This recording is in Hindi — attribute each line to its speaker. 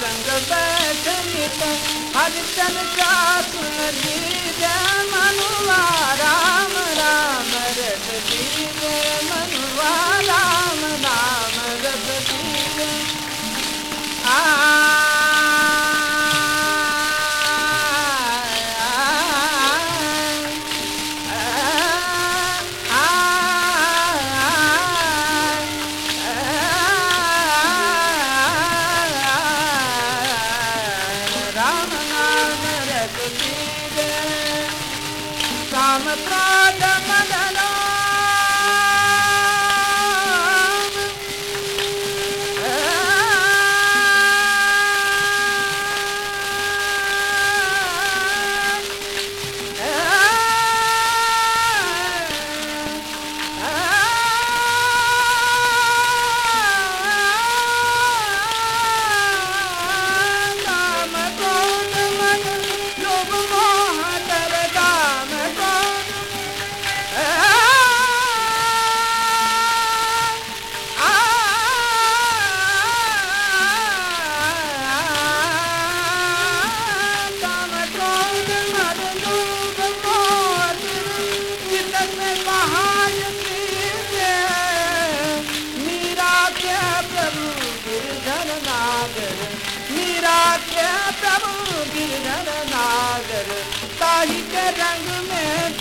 Speaker 1: संग बैठित हरिचन का सुन दीजे मनुआ राम राम रट दीजे मनुआ Ram I'm Mama, brother, mother. मगर ताही के रंग में